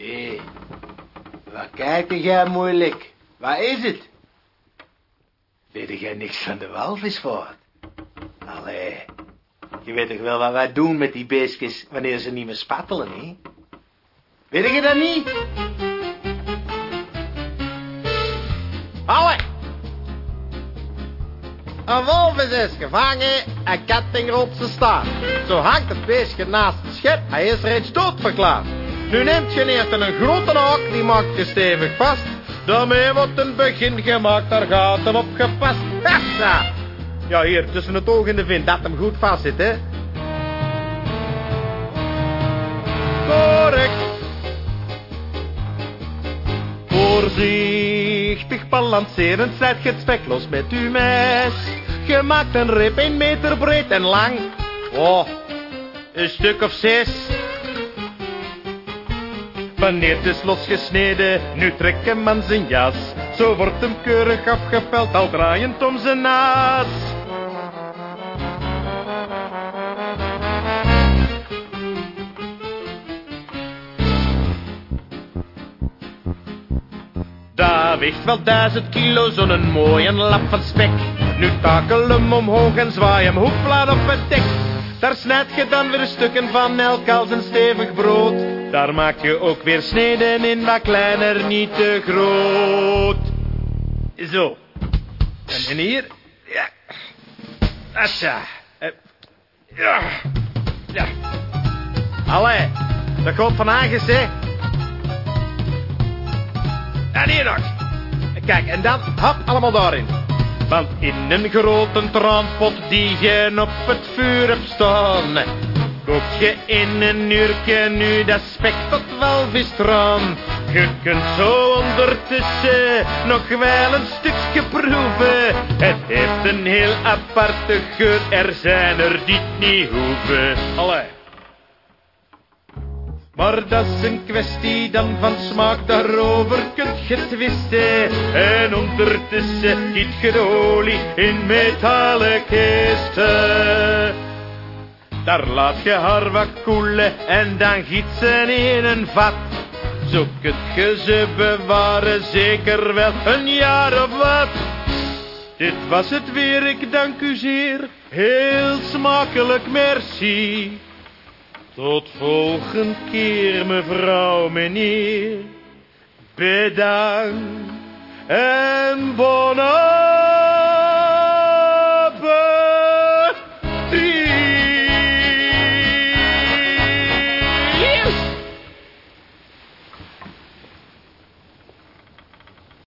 Hé, wat kijkt jij moeilijk? Wat is het? Weet jij niks van de walvisvaart? Allee, je weet toch wel wat wij doen met die beestjes wanneer ze niet meer spattelen, hè? Weet je dat niet? Allee! Een walvis is gevangen en zijn staart. Zo hangt het beestje naast het schip. Hij is reeds doodverklaard. Nu neemt je eerst een grote haak, die maakt je stevig vast. Daarmee wordt een begin gemaakt, daar gaat hem op gepast. Ja, hier, tussen het oog en de vin, dat hem goed vast zit, hè. Correct. Voorzichtig balancerend zet je het spek los met uw mes. Je maakt een rib een meter breed en lang. Oh, een stuk of zes. Wanneer is losgesneden, nu trekt hem aan zijn jas. Zo wordt hem keurig afgepeld, al draaiend om zijn naas. Daar weegt wel duizend kilo zo'n mooie lap van spek. Nu takel hem omhoog en zwaai hem hoekplaat op het dek. Daar snijd je dan weer stukken van elk als een stevig brood. Daar maak je ook weer sneden in, wat kleiner, niet te groot. Zo. En, hier? Ja. Atja. Eh, Ja. Ja. Allee, dat komt van Hagens. En hier nog. Kijk, en dan hap allemaal daarin. Want in een grote traampot die je op het vuur hebt staan, kook je in een uurtje nu dat spek tot walvisstraan. Je kunt zo ondertussen nog wel een stukje proeven. Het heeft een heel aparte geur, er zijn er die het niet hoeven. Allee. Maar dat is een kwestie dan van smaak, daarover kunt je twisten. En ondertussen giet je de olie in metalen kisten. Daar laat je haar wat koelen en dan giet ze in een vat. Zo kunt je ze bewaren, zeker wel een jaar of wat. Dit was het weer, ik dank u zeer. Heel smakelijk, merci. Tot volgende keer, mevrouw, meneer. Bedankt en bon